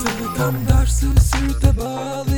Të kam dashë së sy të balin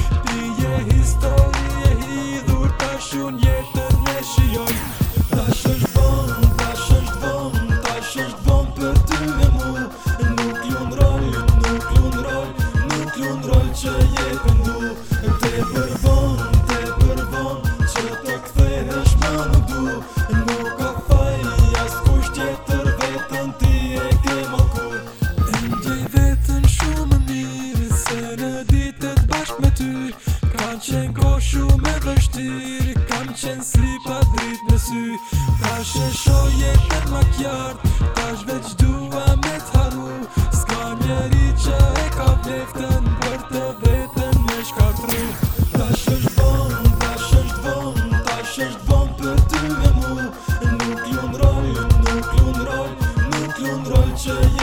Nuk ka fajn, ti e kem okur Ndjej vetën shumë ditët me ty Kanë qenë me kanë qenë slipa dritë në sy Tash e shojetet ma kjartë, tash veç du Nuk lundroj, nuk lundroj, nuk lundroj që jam